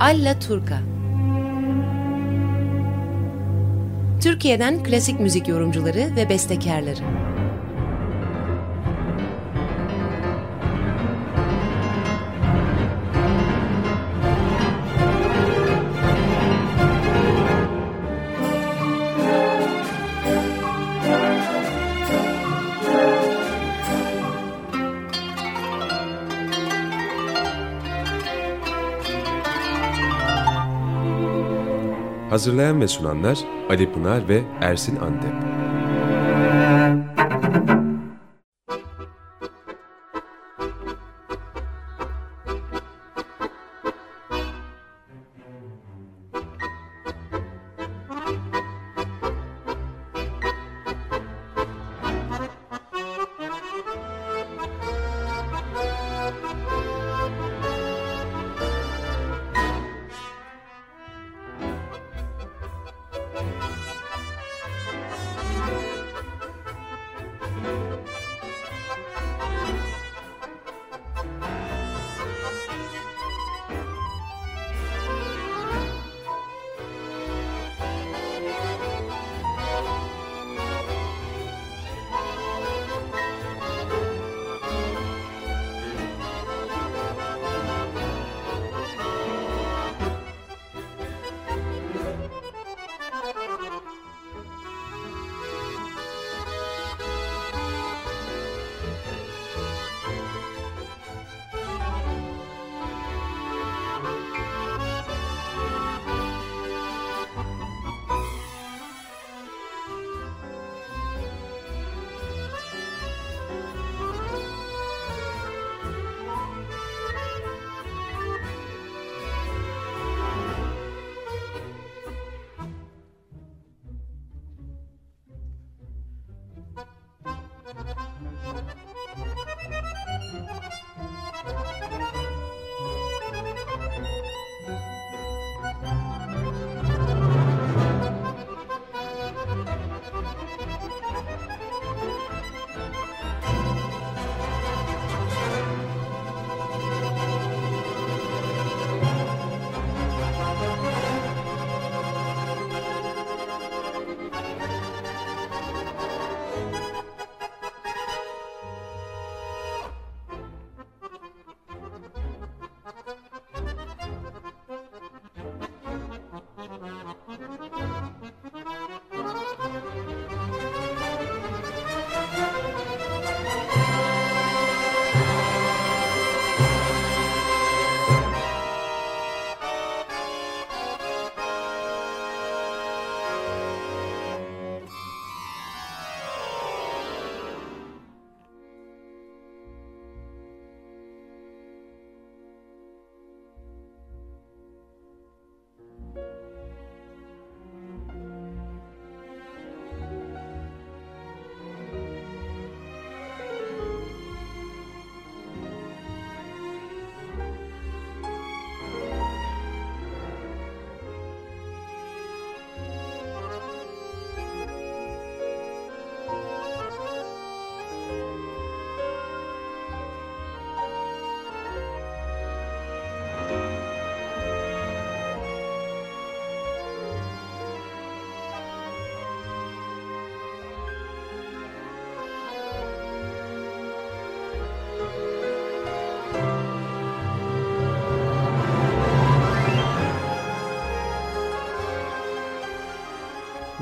Alla Turca Türkiye'den klasik müzik yorumcuları ve bestekarları. Hazırlayan ve sunanlar Ali Pınar ve Ersin Antep.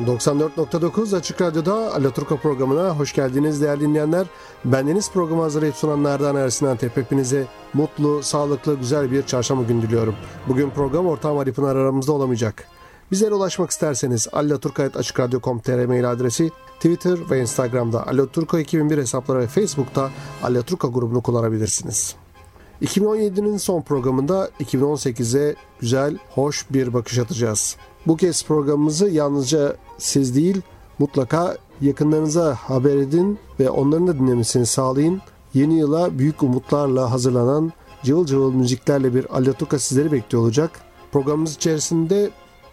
...94.9 Açık Radyo'da Alaturka programına hoş geldiniz değerli dinleyenler. Bendeniz programı hazırlayıp sunanlardan Ersin Antep. Hepinize mutlu, sağlıklı, güzel bir çarşamba günü diliyorum. Bugün program ortağım Ali Pınar aramızda olamayacak. Bizlere ulaşmak isterseniz allaturka.açıkradyo.com.tr mail adresi, Twitter ve Instagram'da Allaturka 2001 hesapları ve Facebook'ta Allaturka grubunu kullanabilirsiniz. 2017'nin son programında 2018'e güzel, hoş bir bakış atacağız. Bu kez programımızı yalnızca siz değil mutlaka yakınlarınıza haber edin ve onların da dinlemesini sağlayın. Yeni yıla büyük umutlarla hazırlanan cıvıl cıvıl müziklerle bir Alatuka sizleri bekliyor olacak. Programımız içerisinde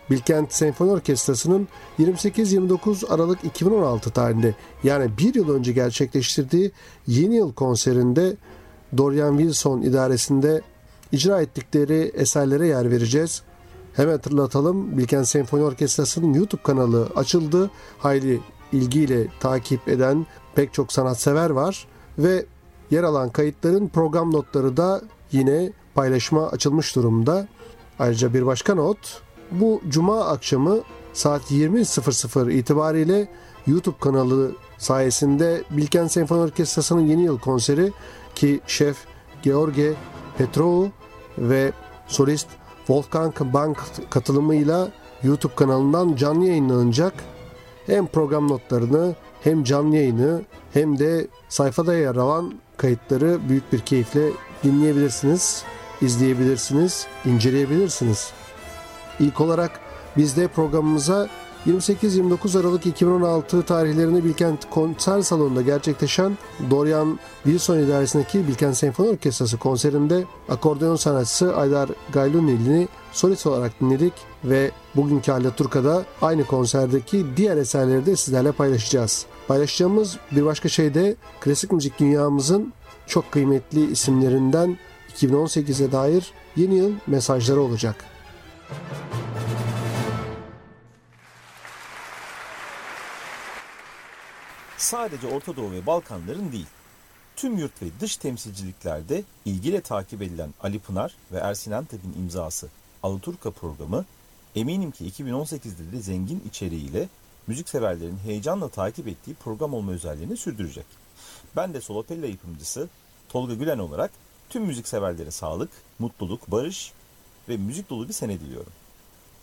Bilkent Senfoni Orkestrası'nın 28-29 Aralık 2016 tarihinde yani bir yıl önce gerçekleştirdiği yeni yıl konserinde Dorian Wilson idaresinde icra ettikleri eserlere yer vereceğiz. Hemen hatırlatalım Bilkent Senfoni Orkestrası'nın YouTube kanalı açıldı. Hayli ilgiyle takip eden pek çok sanatsever var ve yer alan kayıtların program notları da yine paylaşıma açılmış durumda. Ayrıca bir başka not bu cuma akşamı saat 20.00 itibariyle YouTube kanalı sayesinde Bilkent Senfoni Orkestrası'nın yeni yıl konseri ki şef George Petrou ve solist Wolfgang Bank katılımıyla YouTube kanalından canlı yayınlanacak. Hem program notlarını hem canlı yayını hem de sayfada yer alan kayıtları büyük bir keyifle dinleyebilirsiniz, izleyebilirsiniz, inceleyebilirsiniz. İlk olarak biz de programımıza 28-29 Aralık 2016 tarihlerinde Bilkent Konser Salonu'nda gerçekleşen Dorian Wilson idaresindeki Bilkent Senfoni Orkestrası konserinde akordeon sanatçısı Aydar Gaylunil'ini solist olarak dinledik ve bugünkü Turka'da aynı konserdeki diğer eserleri de sizlerle paylaşacağız. Paylaşacağımız bir başka şey de klasik müzik dünyamızın çok kıymetli isimlerinden 2018'e dair yeni yıl mesajları olacak. Sadece Orta Doğu ve Balkanların değil, tüm yurt ve dış temsilciliklerde ilgiyle takip edilen Ali Pınar ve Ersin Antep'in imzası Alaturka programı eminim ki 2018'de de zengin içeriğiyle müzikseverlerin heyecanla takip ettiği program olma özelliğini sürdürecek. Ben de Solopella yapımcısı Tolga Gülen olarak tüm müzikseverlere sağlık, mutluluk, barış ve müzik dolu bir sene diliyorum.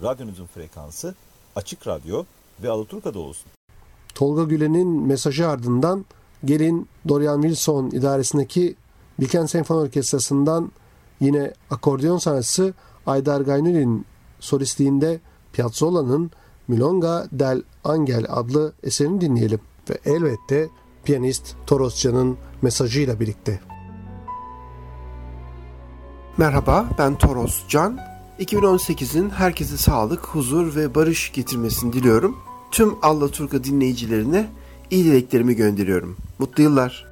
Radyonuzun frekansı Açık Radyo ve Alaturka'da olsun. Tolga Gülen'in mesajı ardından gelin Dorian Wilson idaresindeki Bilkent Senfoni Orkestrası'ndan yine akordeon sanatçısı Aydar Gaynur'in solistliğinde Piazzola'nın Milonga del Angel adlı eserini dinleyelim ve elbette piyanist Toros Can'ın mesajıyla birlikte. Merhaba ben Toros Can. 2018'in herkese sağlık, huzur ve barış getirmesini diliyorum. Tüm Allah Turka dinleyicilerine iyi dileklerimi gönderiyorum. Mutlu yıllar.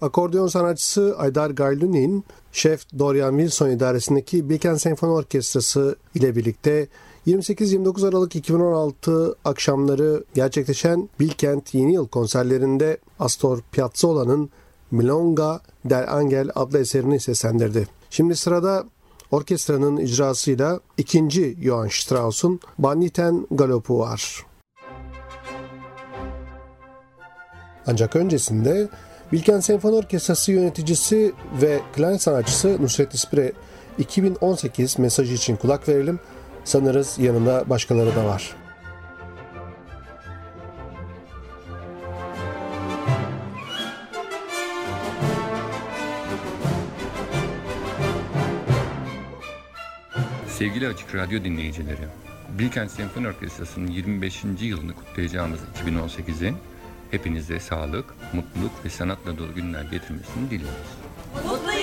Akordeon sanatçısı Aydar Gayluni'nin şef Dorian Wilson idaresindeki Bilkent Senfoni Orkestrası ile birlikte 28-29 Aralık 2016 akşamları gerçekleşen Bilkent Yeni Yıl konserlerinde Astor Piazzolla'nın Milonga del Angel adlı eserini seslendirdi. Şimdi sırada orkestranın icrasıyla ikinci Johann Strauss'un Banditen Galopu var. Ancak öncesinde Bilkent Senfoni Orkestrası yöneticisi ve klarnet sanatçısı Nusret İspire 2018 mesajı için kulak verelim. Sanırız yanında başkaları da var. Sevgili Açık Radyo dinleyicileri, Bilkent Senfoni Orkestrası'nın 25. yılını kutlayacağımız 2018'in hepinize sağlık, mutluluk ve sanatla dolu günler getirmesini diliyoruz. Mutlu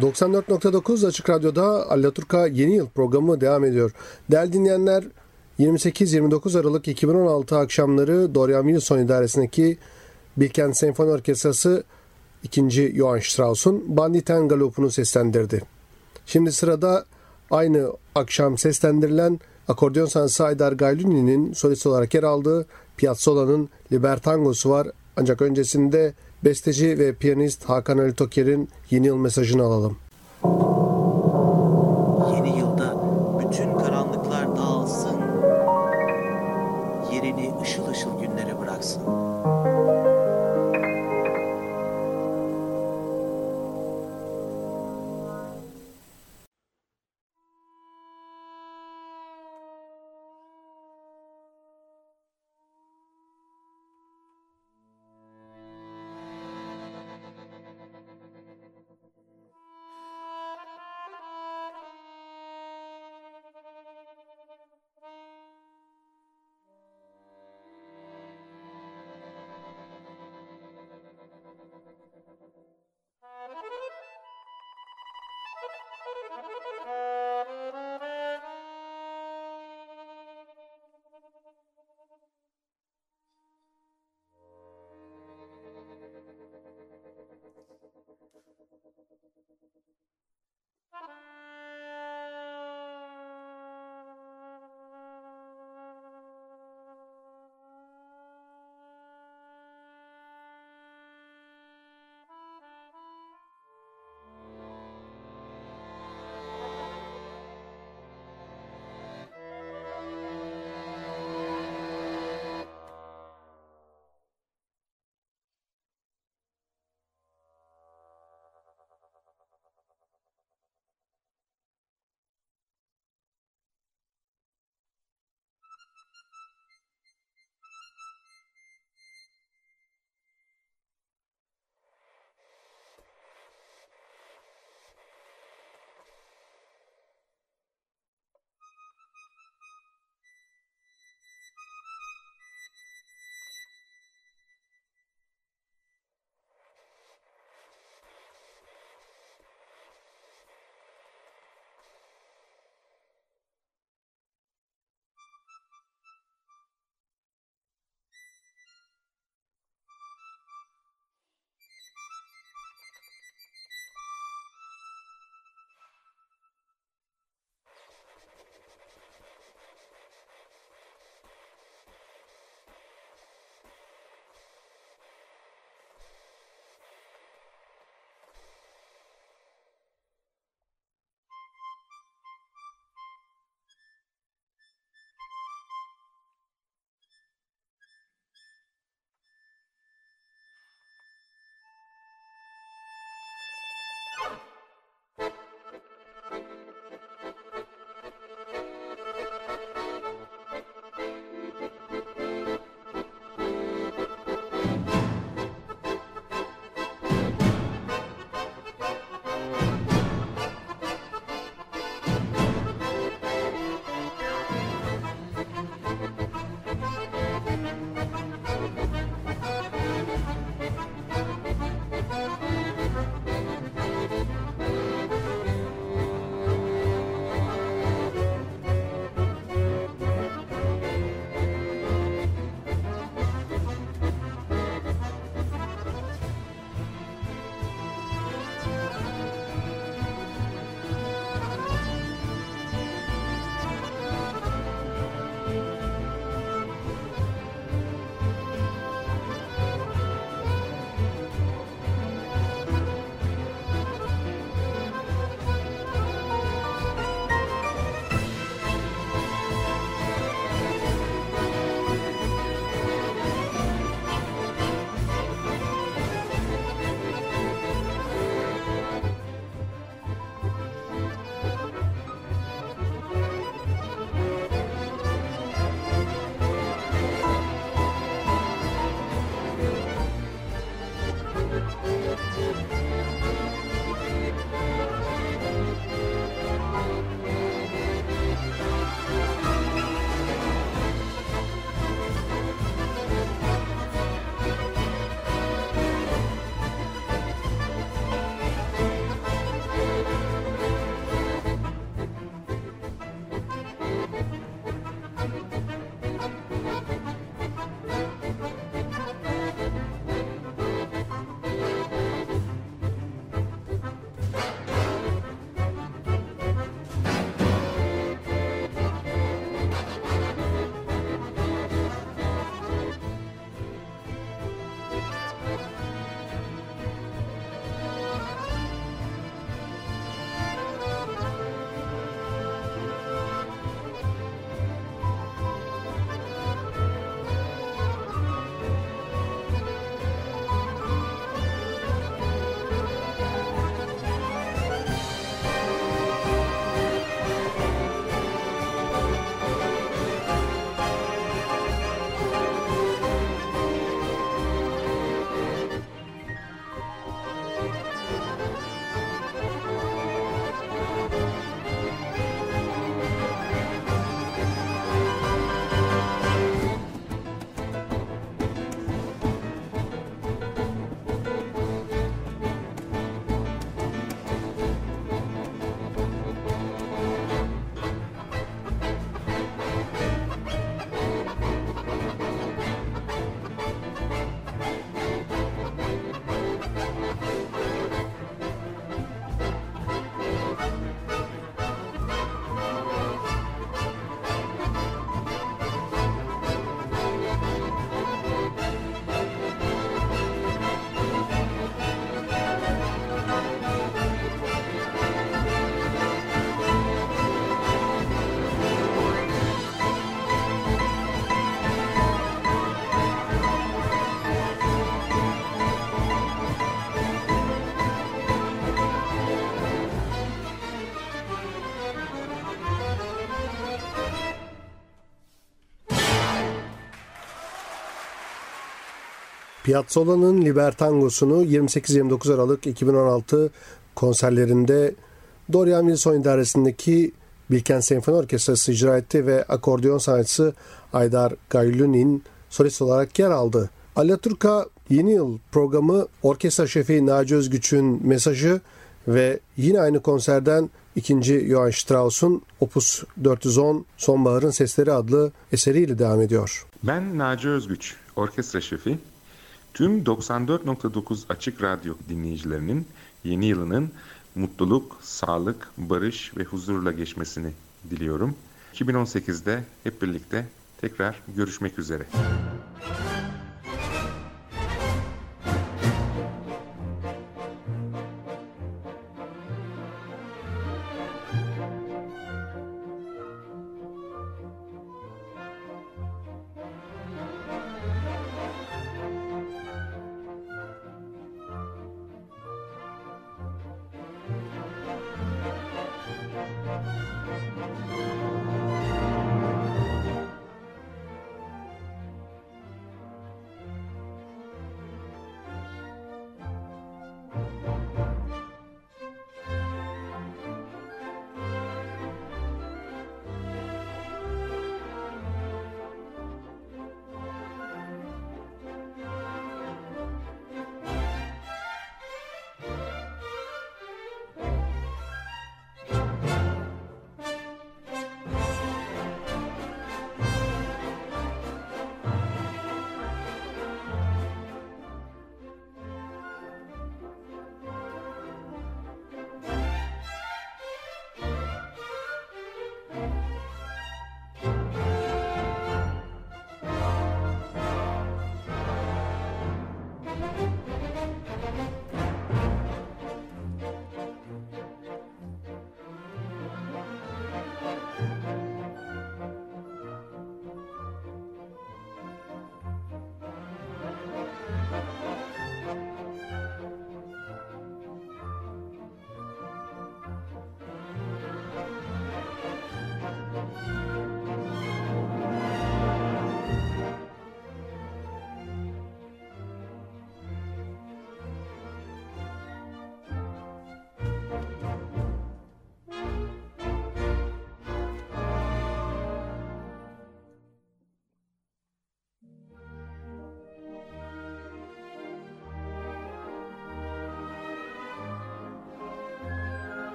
...94.9 Açık Radyo'da Allaturka Yeni Yıl programı devam ediyor. Değerli dinleyenler 28-29 Aralık 2016 akşamları Dorian Wilson idaresindeki Bilkent Senfoni Orkestrası 2. Johann Strauss'un Banditen Galop'unu seslendirdi. Şimdi sırada aynı akşam seslendirilen akordeon sanatçısı Aydar Gayluni'nin solist olarak yer aldığı Piazzolla'nın Libertango'su var. Ancak öncesinde besteci ve piyanist Hakan Ali Toker'in yeni yıl mesajını alalım. Yeni Piazzola'nın Libertangos'unu 28-29 Aralık 2016 konserlerinde Dorian Wilson idaresindeki Bilkent Senfoni Orkestrası icra etti ve akordeon sanatçısı Aydar Gayluni'nin solist olarak yer aldı. Alaturka Yeni Yıl programı orkestra şefi Naci Özgüç'ün mesajı ve yine aynı konserden ikinci Johann Strauss'un Opus 410 Sonbaharın Sesleri adlı eseriyle devam ediyor. Ben Naci Özgüç, orkestra şefi. Tüm 94.9 Açık Radyo dinleyicilerinin yeni yılının mutluluk, sağlık, barış ve huzurla geçmesini diliyorum. 2018'de hep birlikte tekrar görüşmek üzere. E,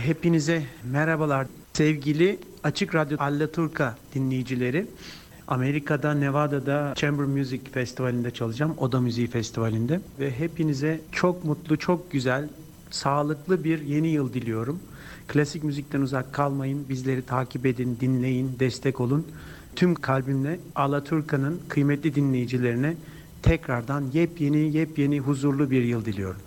hepinize merhabalar sevgili Açık Radyo Allaturka dinleyicileri. Amerika'da, Nevada'da Chamber Music Festivali'nde çalacağım. Oda Müziği Festivali'nde. Ve hepinize çok mutlu, çok güzel, sağlıklı bir yeni yıl diliyorum. Klasik müzikten uzak kalmayın. Bizleri takip edin, dinleyin, destek olun. Tüm kalbimle Alaturka'nın kıymetli dinleyicilerine tekrardan yepyeni, yepyeni huzurlu bir yıl diliyorum.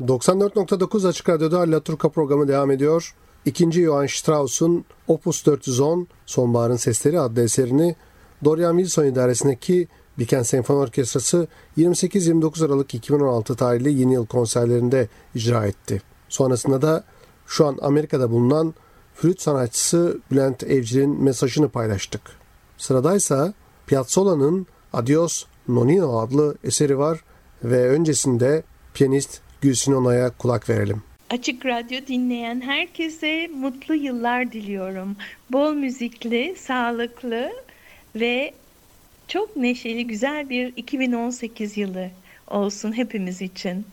94.9 Açık Radyo'da La Turca programı devam ediyor. İkinci Johann Strauss'un Opus 410 Sonbaharın Sesleri adlı eserini Dorian Wilson idaresindeki Bilkent Senfoni Orkestrası 28-29 Aralık 2016 tarihli yeni yıl konserlerinde icra etti. Sonrasında da şu an Amerika'da bulunan flüt sanatçısı Bülent Evcil'in mesajını paylaştık. Sıradaysa Piazzolla'nın Adios Nonino adlı eseri var ve öncesinde piyanist Gülsün Onay'a kulak verelim. Açık Radyo dinleyen herkese mutlu yıllar diliyorum. Bol müzikli, sağlıklı ve çok neşeli güzel bir 2018 yılı olsun hepimiz için.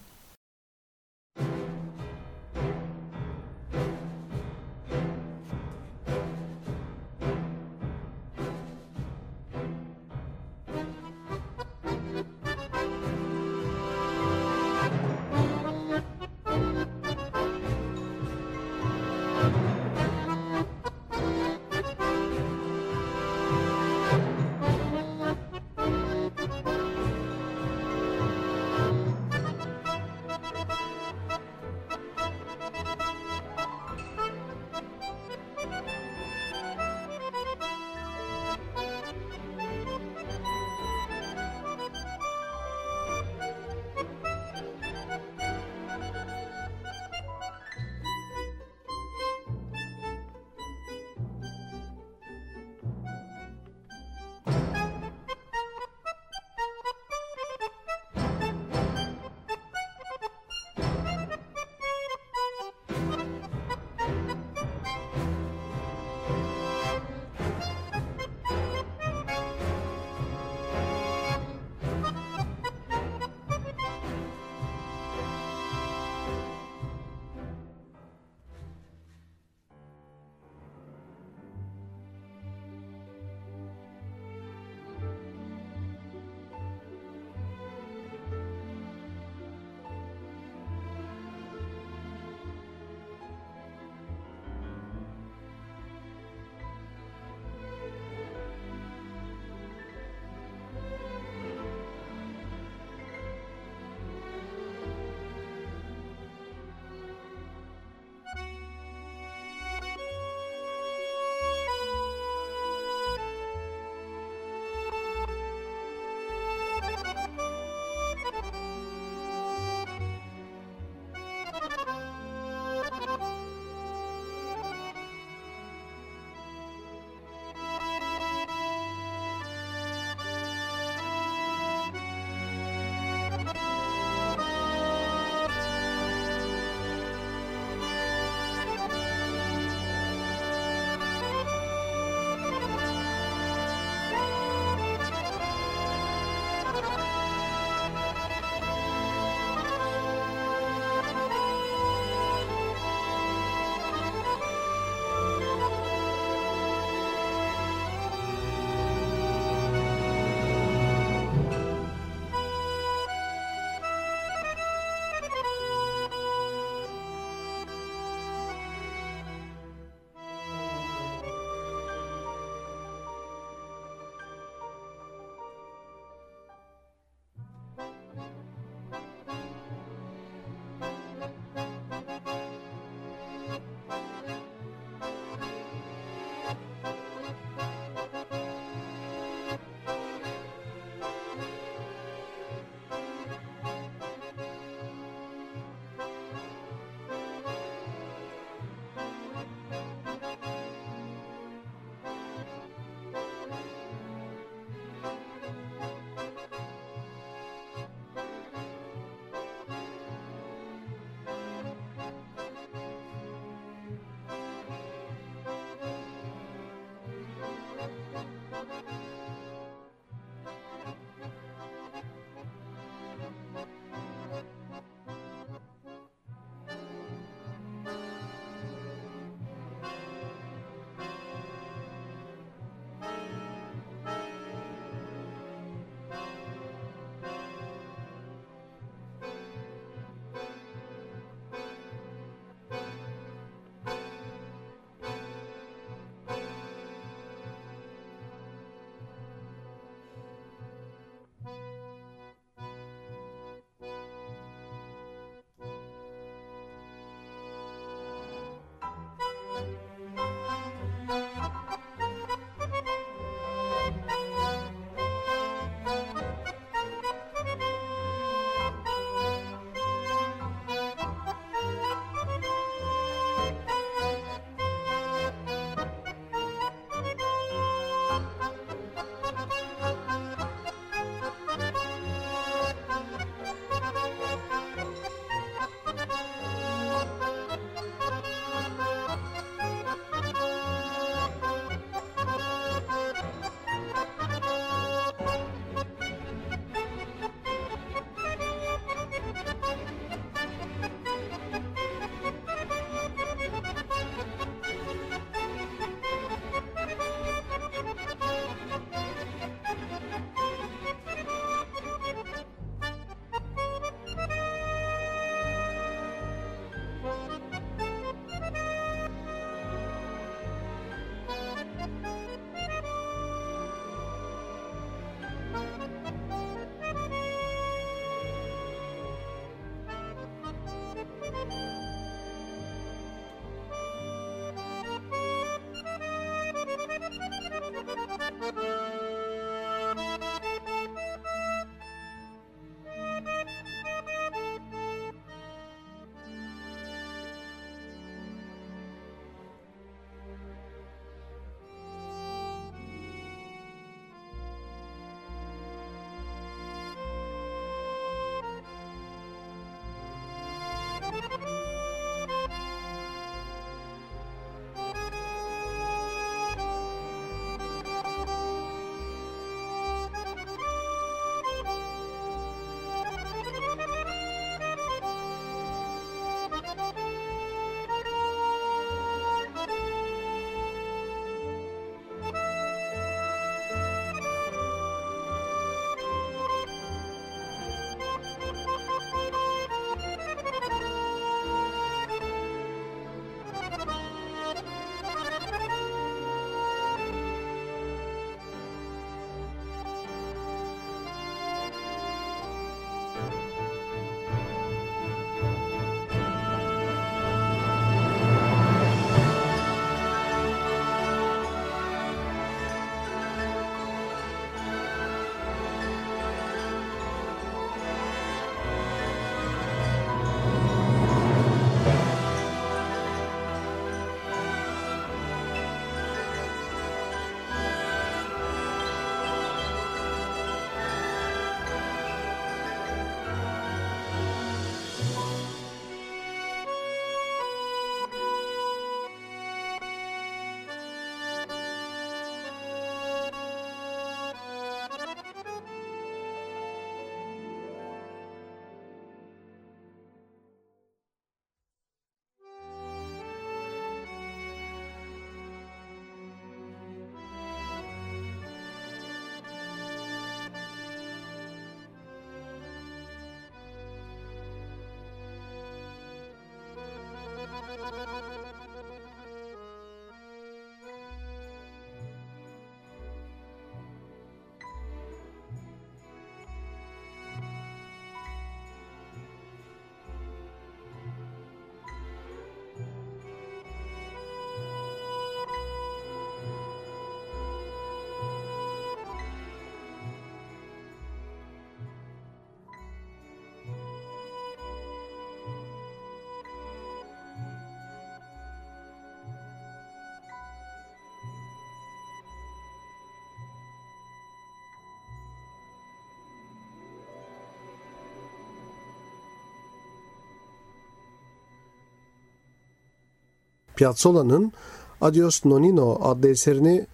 Piazzolla'nın Adios Nonino adlı eserini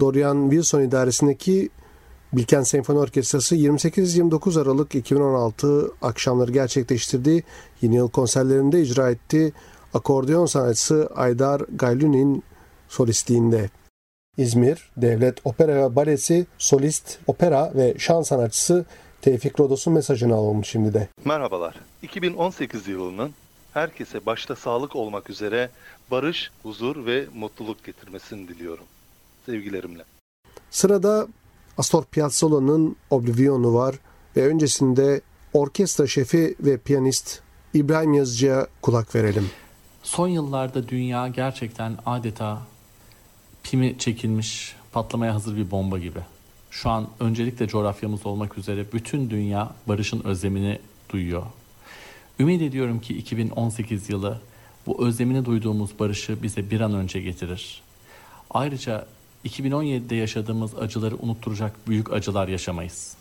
Dorian Wilson idaresindeki Bilkent Senfoni Orkestrası 28-29 Aralık 2016 akşamları gerçekleştirdiği yeni yıl konserlerinde icra etti. Akordeon sanatçısı Aydar Gaylun'in solistliğinde. İzmir Devlet Opera ve Balesi solist, opera ve şan sanatçısı Tevfik Rodos'un mesajını alalım şimdi de. Merhabalar. 2018 yılının herkese başta sağlık olmak üzere barış, huzur ve mutluluk getirmesini diliyorum. Sevgilerimle. Sırada Astor Piazzolla'nın Oblivion'u var ve öncesinde orkestra şefi ve piyanist İbrahim Yazıcı'ya kulak verelim. Son yıllarda dünya gerçekten adeta pimi çekilmiş, patlamaya hazır bir bomba gibi. Şu an öncelikle coğrafyamız olmak üzere bütün dünya barışın özlemini duyuyor. Ümit ediyorum ki 2018 yılı bu özlemini duyduğumuz barışı bize bir an önce getirir. Ayrıca 2017'de yaşadığımız acıları unutturacak büyük acılar yaşamayız.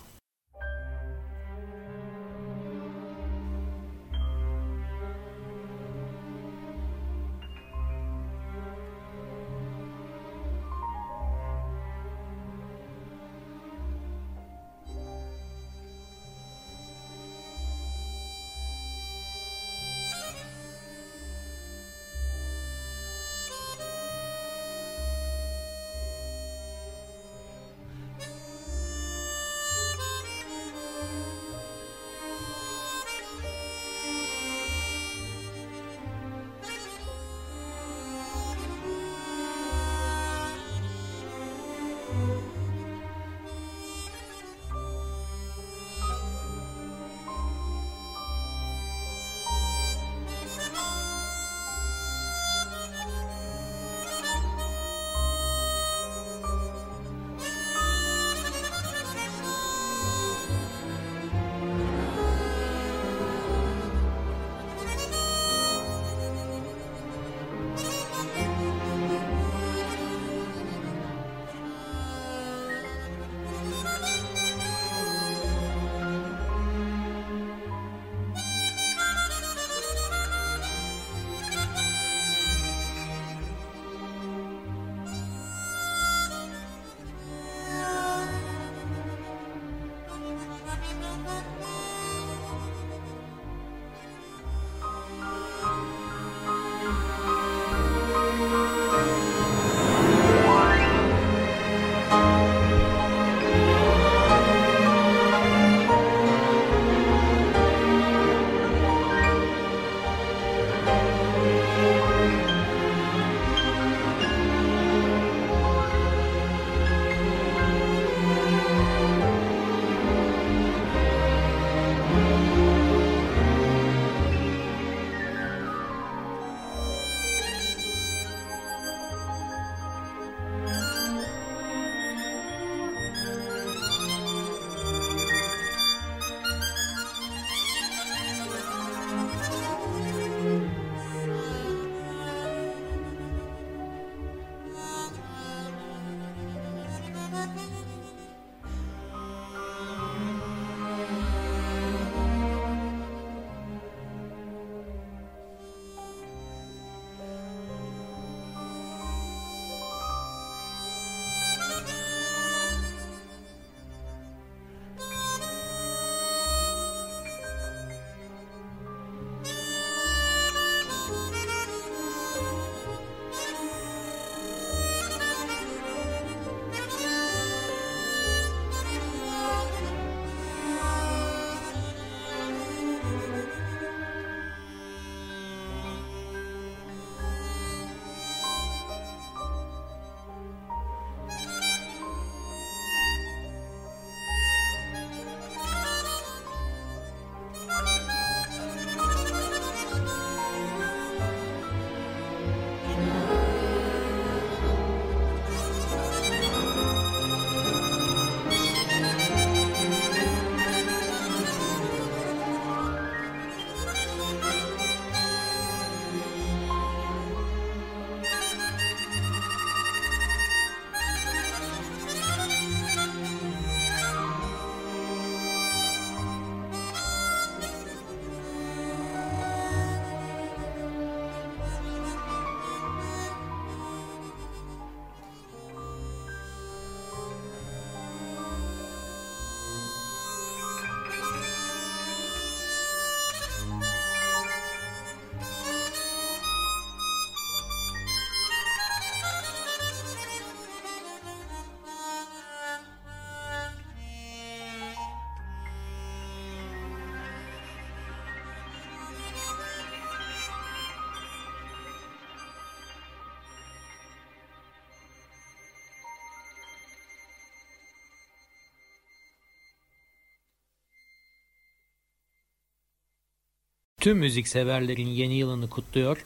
Tüm müzikseverlerin yeni yılını kutluyor.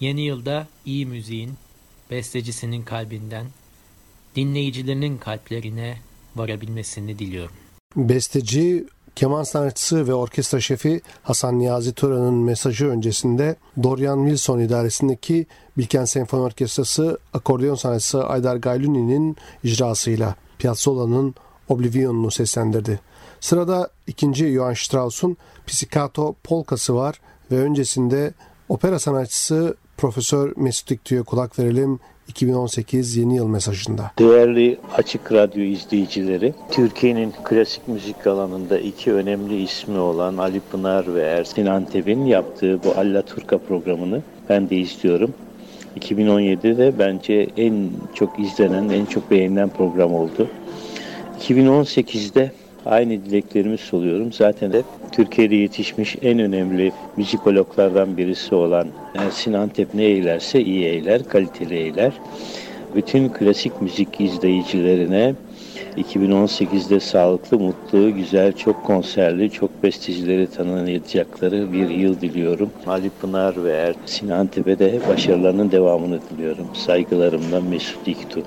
Yeni yılda iyi müziğin, bestecisinin kalbinden, dinleyicilerinin kalplerine varabilmesini diliyorum. Besteci, keman sanatçısı ve orkestra şefi Hasan Niyazi Tören'in mesajı öncesinde Dorian Wilson idaresindeki Bilken Senfoni Orkestrası akordeon sanatçısı Aydar Gayluni'nin icrasıyla Piazzolla'nın Oblivion'unu seslendirdi. Sırada ikinci Johann Strauss'un Pizzicato polkası var ve öncesinde opera sanatçısı Profesör Mesut İktü'ye kulak verelim 2018 yeni yıl mesajında. Değerli Açık Radyo izleyicileri, Türkiye'nin klasik müzik alanında iki önemli ismi olan Ali Pınar ve Ersin Antep'in yaptığı bu Alla Turka programını ben de izliyorum. 2017'de bence en çok izlenen, en çok beğenilen program oldu. 2018'de aynı dileklerimi soluyorum. Zaten de Türkiye'de yetişmiş en önemli müzikologlardan birisi olan Ersin Antep ne eylerse iyi eyler, kaliteli eyler. Bütün klasik müzik izleyicilerine 2018'de sağlıklı, mutlu, güzel, çok konserli, çok bestecileri tanıyacakları bir yıl diliyorum. Ali Pınar ve Ersin Antep'e de başarılarının devamını diliyorum. Saygılarımla Mesut İktu.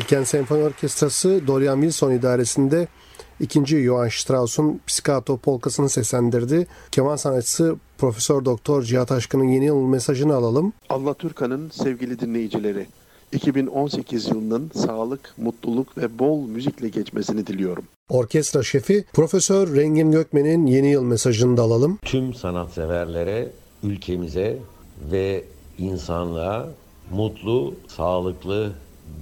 Bilken Senfoni Orkestrası Dorian Wilson idaresinde ikinci Johann Strauss'un Pizzicato polkasını seslendirdi. Keman sanatçısı Profesör Doktor Cihat Aşkın'ın yeni yıl mesajını alalım. Allah Türkan'ın sevgili dinleyicileri, 2018 yılının sağlık, mutluluk ve bol müzikle geçmesini diliyorum. Orkestra şefi Profesör Rengin Gökmen'in yeni yıl mesajını da alalım. Tüm sanatseverlere, ülkemize ve insanlığa mutlu, sağlıklı,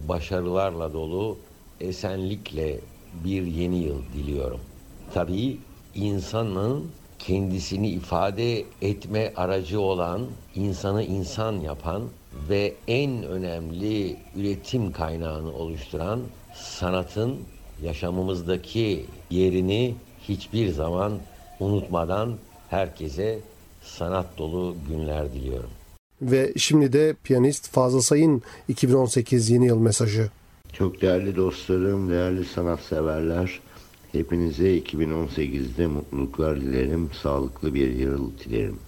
başarılarla dolu, esenlikle bir yeni yıl diliyorum. Tabii insanın kendisini ifade etme aracı olan, insanı insan yapan ve en önemli üretim kaynağını oluşturan sanatın yaşamımızdaki yerini hiçbir zaman unutmadan herkese sanat dolu günler diliyorum. Ve şimdi de piyanist Fazıl Sayın 2018 yeni yıl mesajı. Çok değerli dostlarım, değerli sanatseverler, Hepinize 2018'de mutluluklar dilerim, sağlıklı bir yıl dilerim.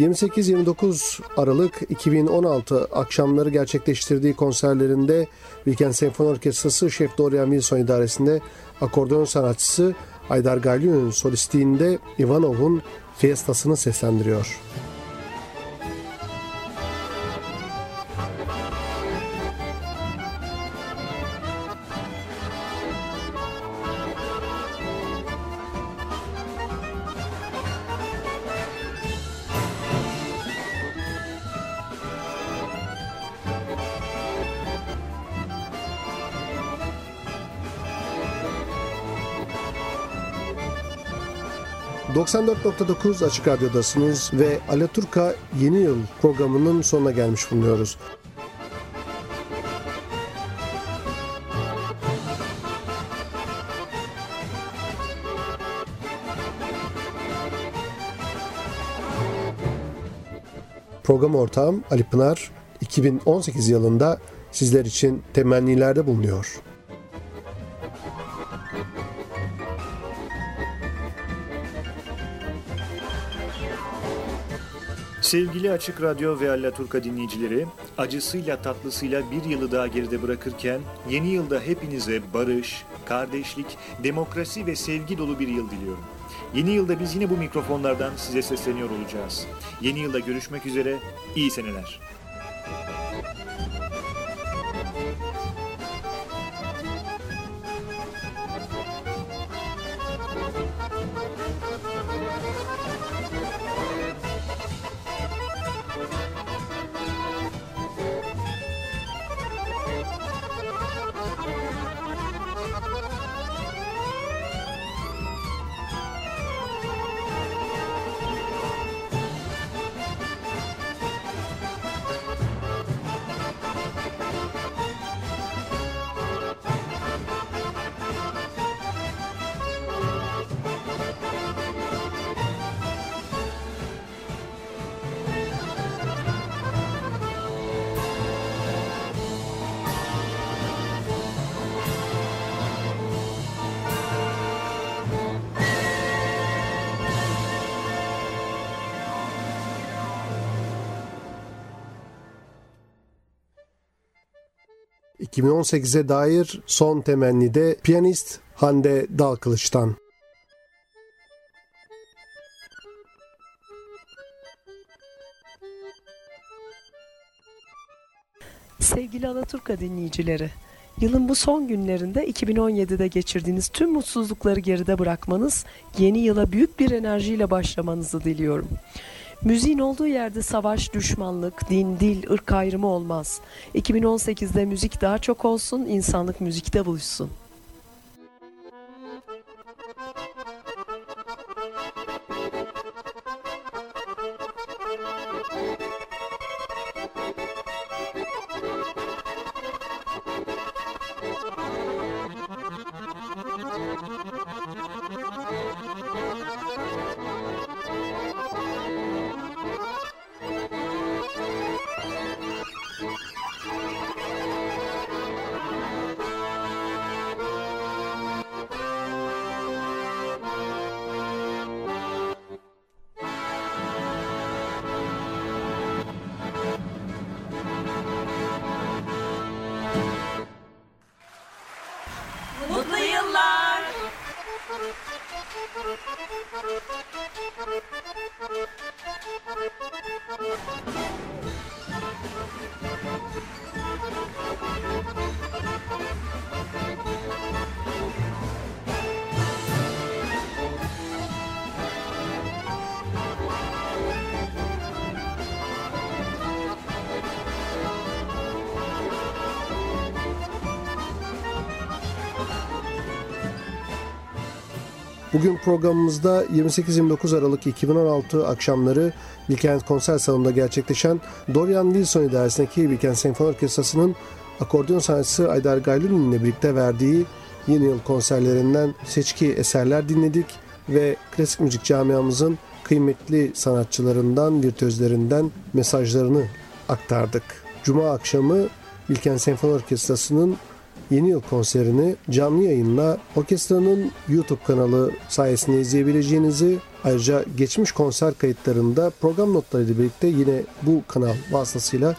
28-29 Aralık 2016 akşamları gerçekleştirdiği konserlerinde Weekend Senfoni Orkestrası Şef Dorian Wilson idaresinde akordeon sanatçısı Aydar Galyon'un solistliğinde Ivanov'un Fiestasını seslendiriyor. 94.9 Açık Radyo'dasınız ve Alaturka Yeni Yıl programının sonuna gelmiş bulunuyoruz. Program ortağım Ali Pınar 2018 yılında sizler için temennilerde bulunuyor. Sevgili Açık Radyo ve Alla Turka dinleyicileri, acısıyla tatlısıyla bir yılı daha geride bırakırken yeni yılda hepinize barış, kardeşlik, demokrasi ve sevgi dolu bir yıl diliyorum. Yeni yılda biz yine bu mikrofonlardan size sesleniyor olacağız. Yeni yılda görüşmek üzere, iyi seneler. ...2018'e dair son temennide piyanist Hande Dalkılıç'tan. Sevgili Alaturka dinleyicileri, yılın bu son günlerinde 2017'de geçirdiğiniz tüm mutsuzlukları geride bırakmanız, yeni yıla büyük bir enerjiyle başlamanızı diliyorum. Müziğin olduğu yerde savaş, düşmanlık, din, dil, ırk ayrımı olmaz. 2018'de müzik daha çok olsun, insanlık müzikte buluşsun. Bugün programımızda 28-29 Aralık 2016 akşamları Bilkent Konser Salonu'nda gerçekleşen Dorian Wilson idaresindeki Bilkent Senfoni Orkestrası'nın akordeon sanatçısı Aydar Gaylun ile birlikte verdiği yeni yıl konserlerinden seçki eserler dinledik ve klasik müzik camiamızın kıymetli sanatçılarından, virtüözlerinden mesajlarını aktardık. Cuma akşamı Bilkent Senfoni Orkestrası'nın yeni yıl konserini canlı yayınla orkestranın YouTube kanalı sayesinde izleyebileceğinizi ayrıca geçmiş konser kayıtlarında program notlarıyla birlikte yine bu kanal vasıtasıyla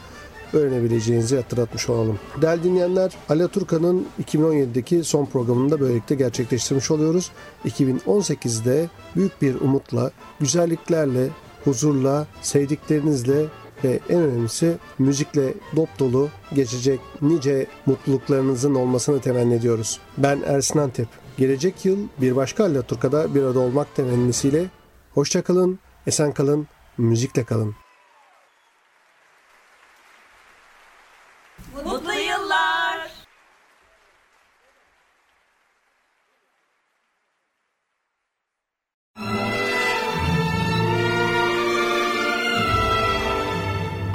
öğrenebileceğinizi hatırlatmış olalım. Değerli dinleyenler, Alaturka'nın 2017'deki son programını da böylelikle gerçekleştirmiş oluyoruz. 2018'de büyük bir umutla, güzelliklerle, huzurla, sevdiklerinizle ve en önemlisi müzikle dop dolu geçecek nice mutluluklarınızın olmasını temenni ediyoruz. Ben Ersin Antep. Gelecek yıl bir başka Alaturka'da bir arada olmak temennisiyle hoşçakalın, esen kalın, müzikle kalın.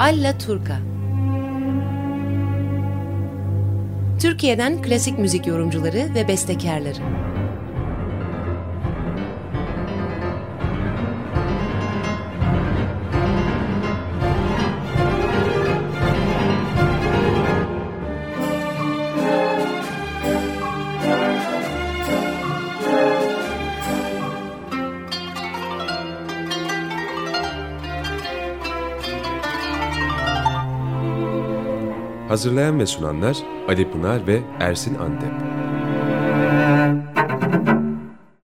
Alla Turca Türkiye'den klasik müzik yorumcuları ve bestekarları. Hazırlayan ve sunanlar Ali Pınar ve Ersin Antep.